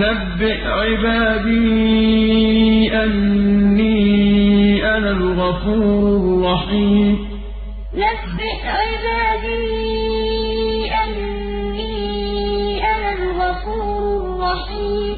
نبئ عبادي أني أنا الغفور الرحيم. نبئ عبادي أني أنا الغفور الرحيم.